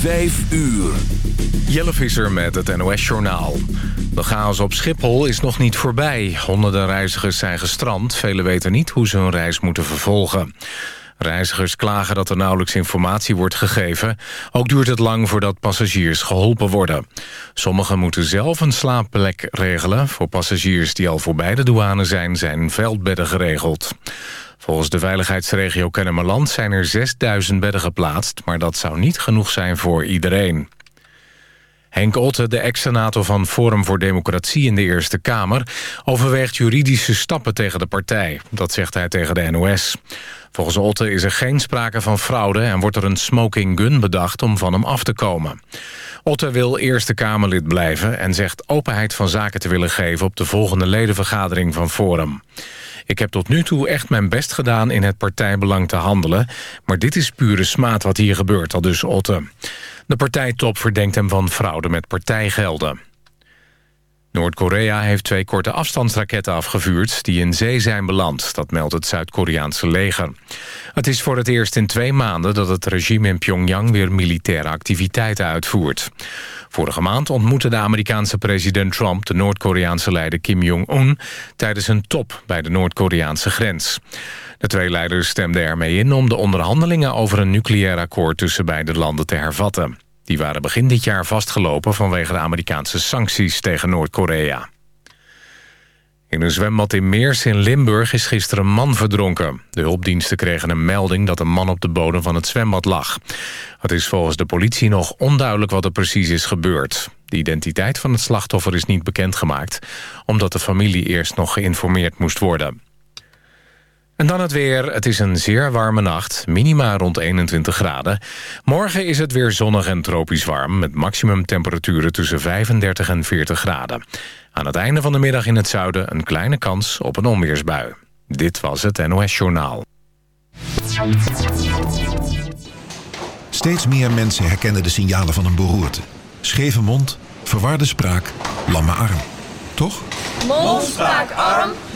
Vijf uur. Jelle Visser met het NOS-journaal. De chaos op Schiphol is nog niet voorbij. Honderden reizigers zijn gestrand. Velen weten niet hoe ze hun reis moeten vervolgen. Reizigers klagen dat er nauwelijks informatie wordt gegeven. Ook duurt het lang voordat passagiers geholpen worden. Sommigen moeten zelf een slaapplek regelen. Voor passagiers die al voorbij de douane zijn, zijn veldbedden geregeld. Volgens de veiligheidsregio Kennemerland zijn er 6000 bedden geplaatst... maar dat zou niet genoeg zijn voor iedereen. Henk Otte, de ex-senator van Forum voor Democratie in de Eerste Kamer... overweegt juridische stappen tegen de partij. Dat zegt hij tegen de NOS. Volgens Otte is er geen sprake van fraude... en wordt er een smoking gun bedacht om van hem af te komen. Otte wil Eerste Kamerlid blijven... en zegt openheid van zaken te willen geven... op de volgende ledenvergadering van Forum. Ik heb tot nu toe echt mijn best gedaan in het partijbelang te handelen... maar dit is pure smaad wat hier gebeurt, al dus Otte. De partijtop verdenkt hem van fraude met partijgelden. Noord-Korea heeft twee korte afstandsraketten afgevuurd... die in zee zijn beland, dat meldt het Zuid-Koreaanse leger. Het is voor het eerst in twee maanden dat het regime in Pyongyang... weer militaire activiteiten uitvoert. Vorige maand ontmoette de Amerikaanse president Trump... de Noord-Koreaanse leider Kim Jong-un... tijdens een top bij de Noord-Koreaanse grens. De twee leiders stemden ermee in om de onderhandelingen... over een nucleair akkoord tussen beide landen te hervatten. Die waren begin dit jaar vastgelopen vanwege de Amerikaanse sancties tegen Noord-Korea. In een zwembad in Meers in Limburg is gisteren een man verdronken. De hulpdiensten kregen een melding dat een man op de bodem van het zwembad lag. Het is volgens de politie nog onduidelijk wat er precies is gebeurd. De identiteit van het slachtoffer is niet bekendgemaakt... omdat de familie eerst nog geïnformeerd moest worden. En dan het weer. Het is een zeer warme nacht. Minima rond 21 graden. Morgen is het weer zonnig en tropisch warm... met maximumtemperaturen tussen 35 en 40 graden. Aan het einde van de middag in het zuiden... een kleine kans op een onweersbui. Dit was het NOS Journaal. Steeds meer mensen herkennen de signalen van een beroerte. Scheve mond, verwarde spraak, lamme arm. Toch? Mond, spraak, arm,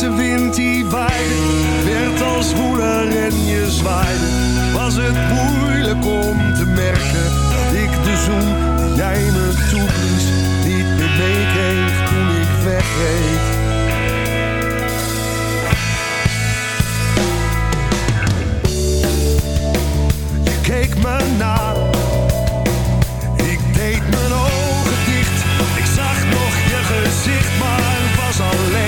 Lentewind die waaide, werd als woeler en je zwaaide. Was het moeilijk om te merken dat ik de zoen die jij me toeblies niet meer meekreeg toen ik wegreed. Je keek me na. Ik deed mijn ogen dicht. Ik zag nog je gezicht, maar was. Alleen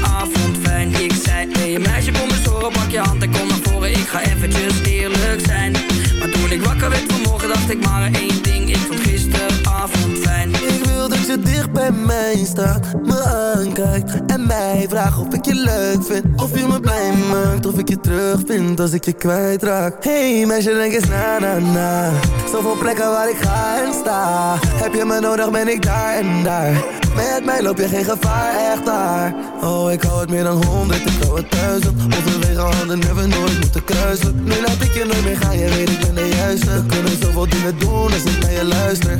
Ik zei, hey, meisje, kom eens horen, pak je hand en kom naar voren. Ik ga eventjes eerlijk zijn. Maar toen ik wakker werd vanmorgen, dacht ik maar één ding. Ik vond gisteravond fijn. Ik wil dat je dicht bij mij staat, me aankijkt en mij vraagt of ik je leuk vind. Of je me blij maakt, of ik je terug vind als ik je kwijtraak. Hey meisje, denk eens na na na. Zoveel plekken waar ik ga en sta. Heb je me nodig, ben ik daar en daar. Met mij loop je geen gevaar, echt daar. Oh, ik hou het meer dan honderd, ik hou het duizend. Overwege handen hebben nooit moeten kruisen. Nu laat ik je nooit meer gaan, je weet ik ben de juiste. We kunnen zoveel dingen doen als ik naar je luister.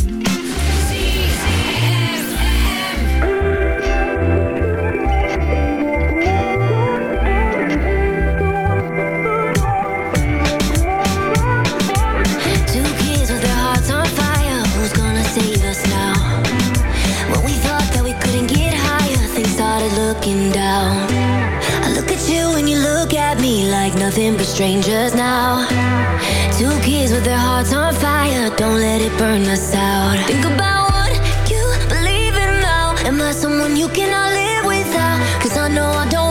Look at me like nothing but strangers now. Two kids with their hearts on fire. Don't let it burn us out. Think about what you believe in now. Am I someone you cannot live without? Cause I know I don't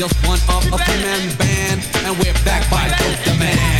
just one of a three-man band, and we're back by both the man.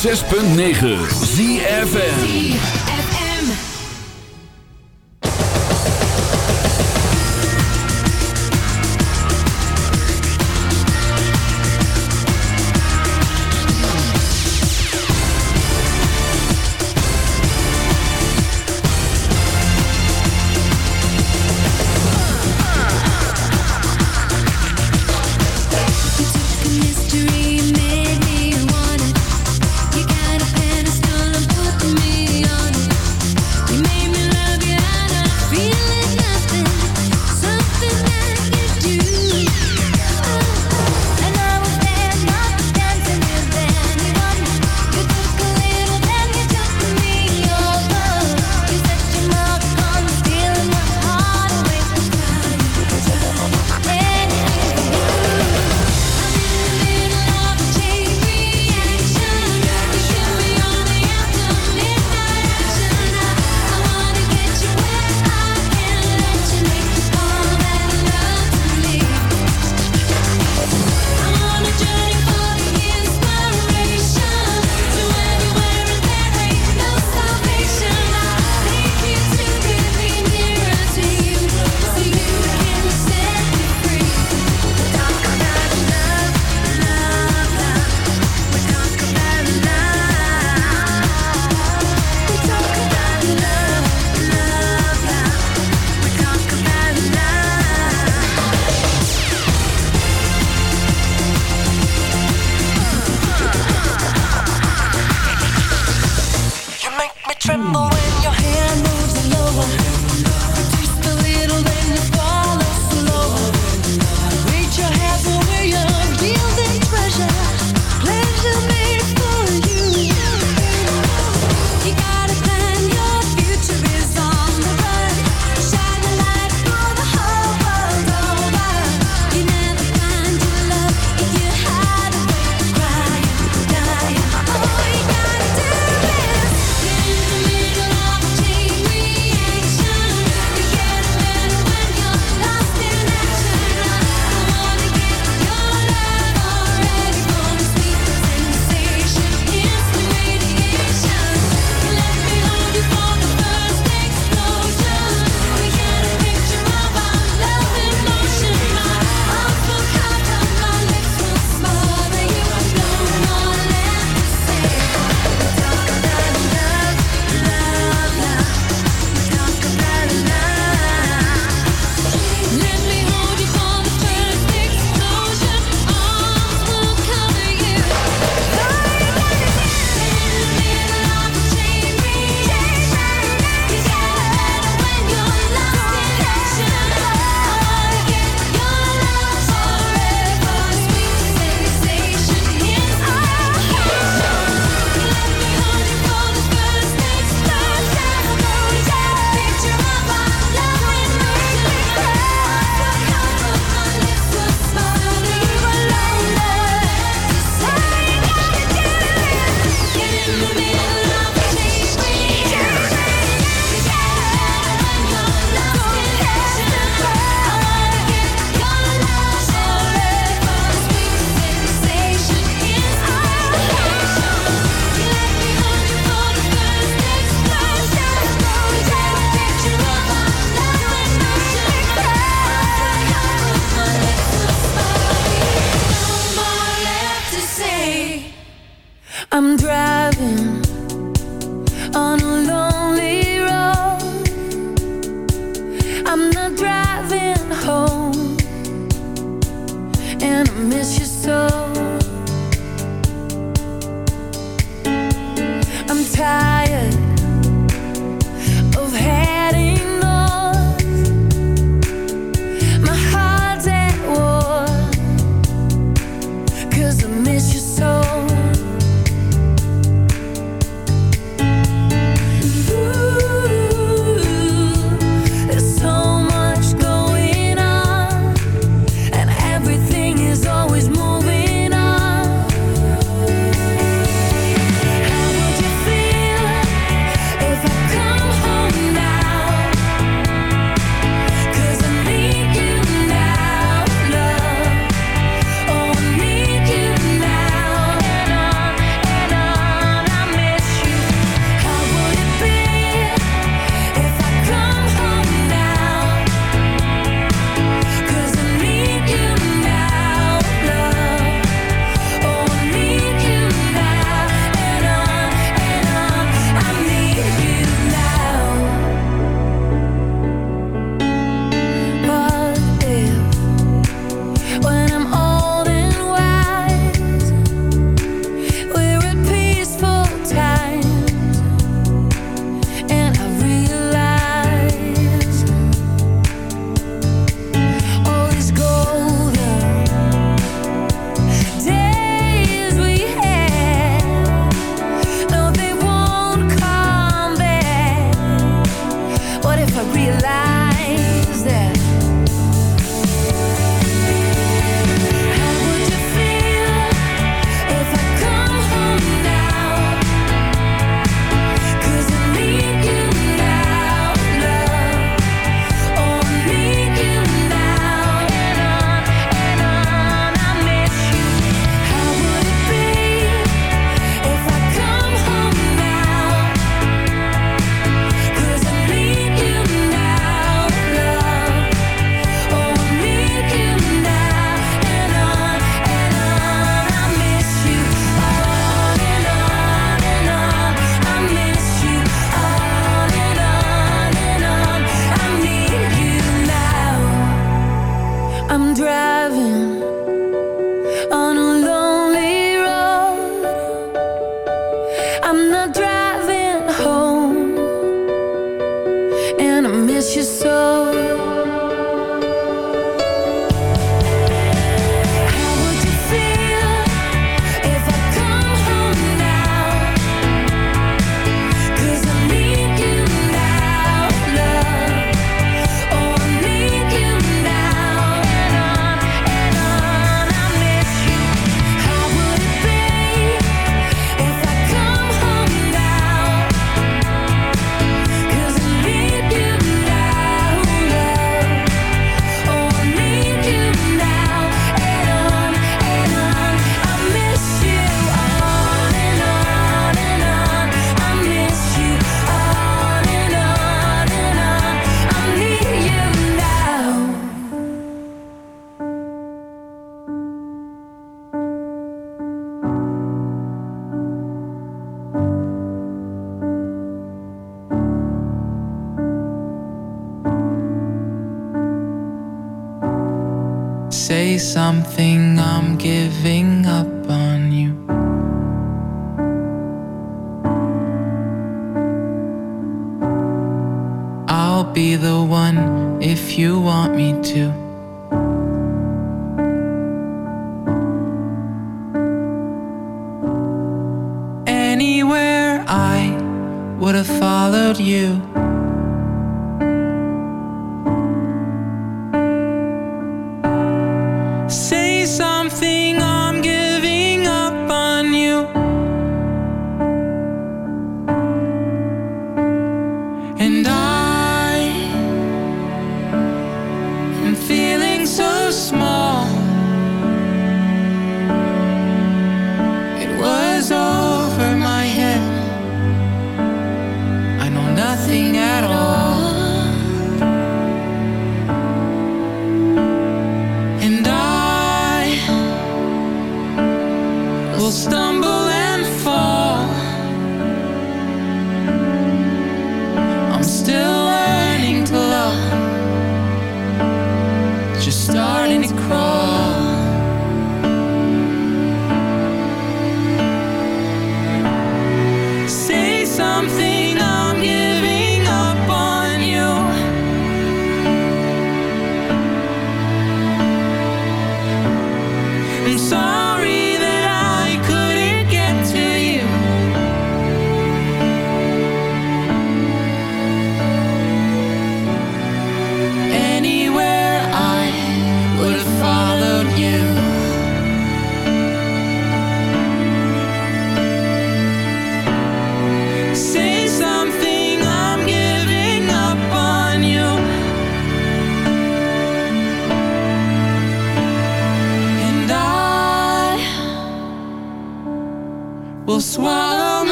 106.9 ZFN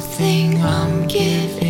something I'm giving.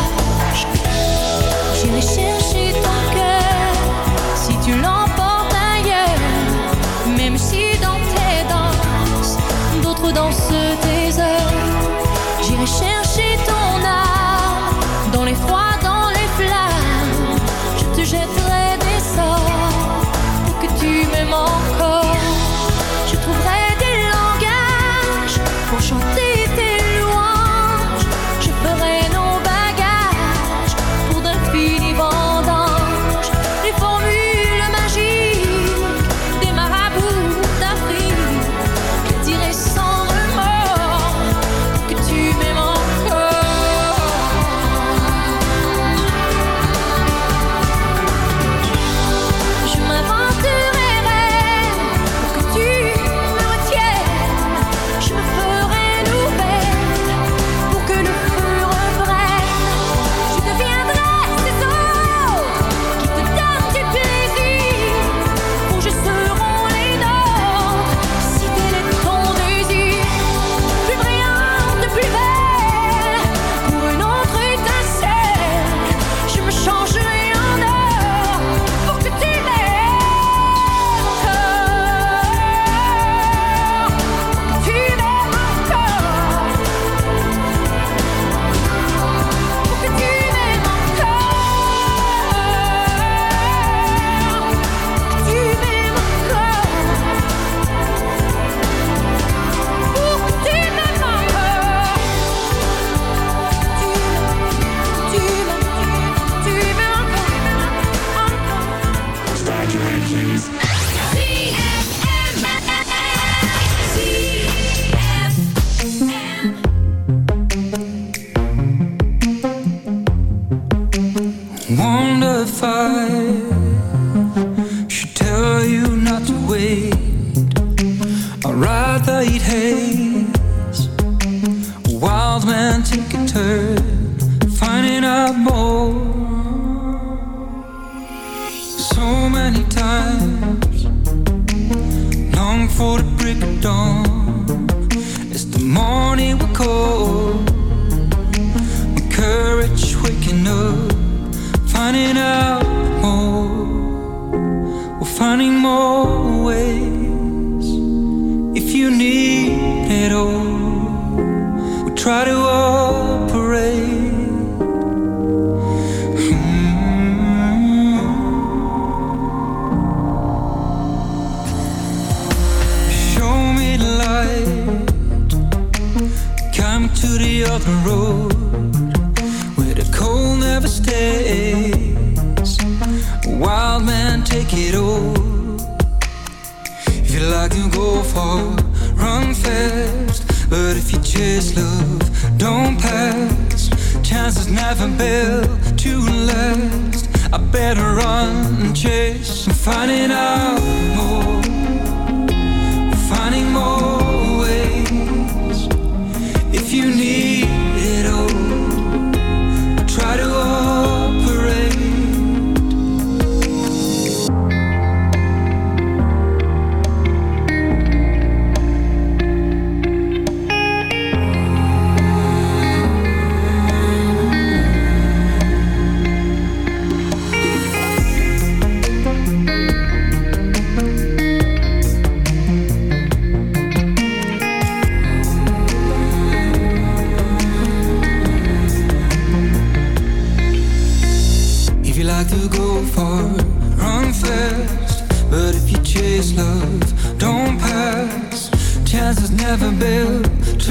i'm finding out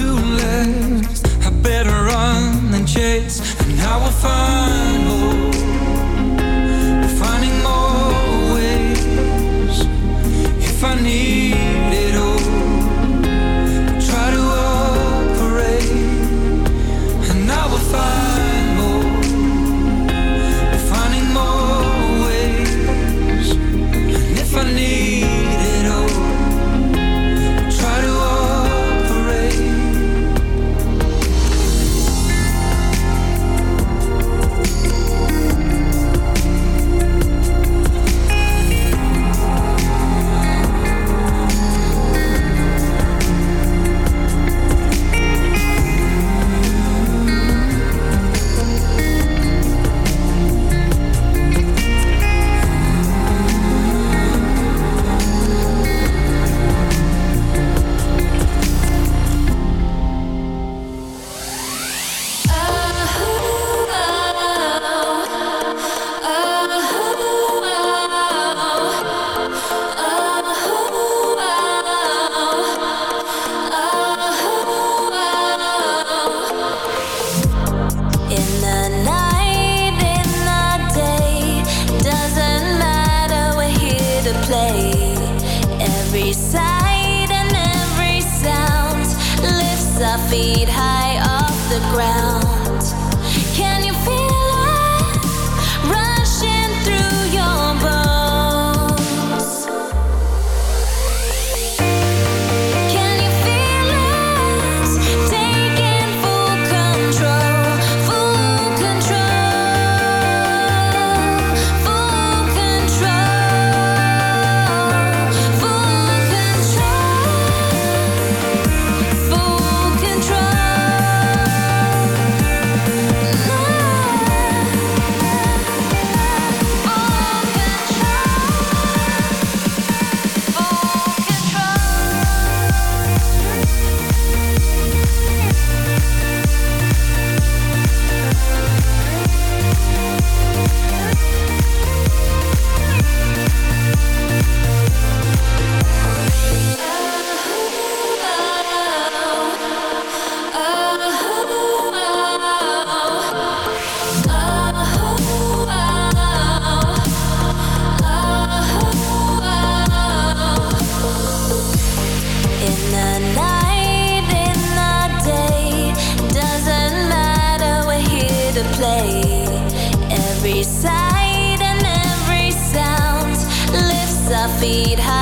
to last I better run than chase every sight and every sound lifts our feet high.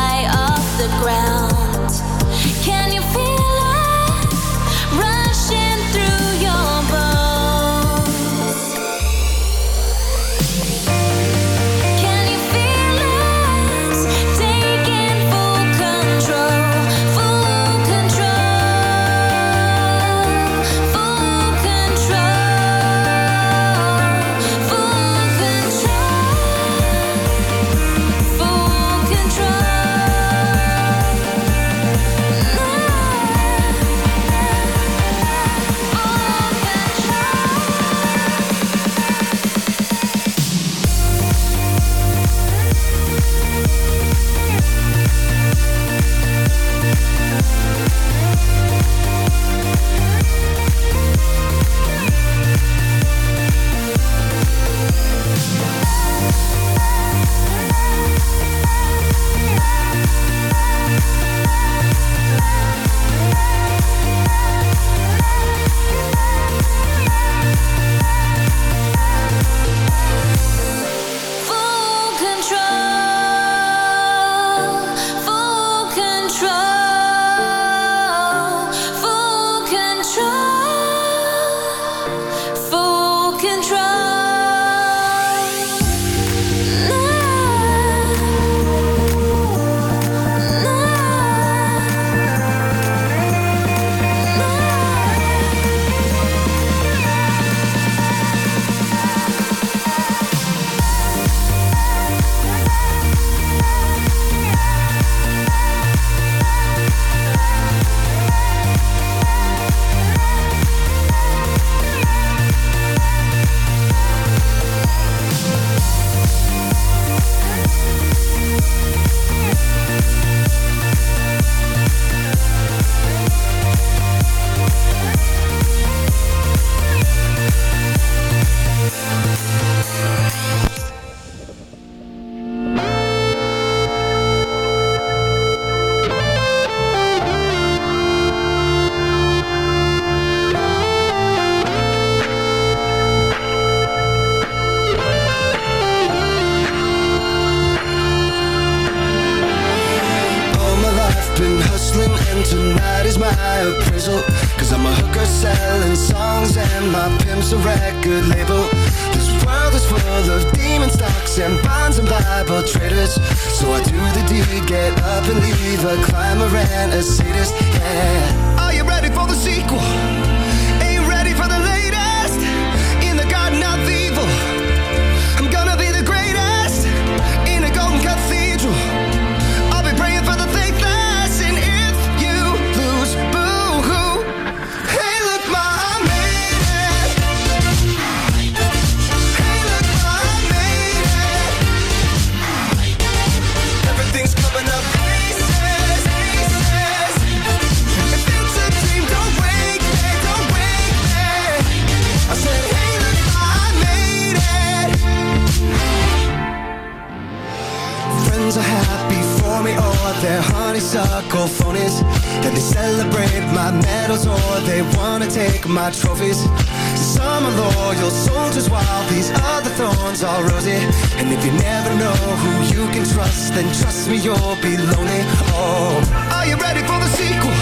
one's all rosy. And if you never know who you can trust Then trust me, you'll be lonely. Oh, are you ready for the sequel?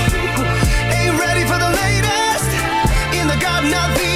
Ain't ready for the latest? In the garden of the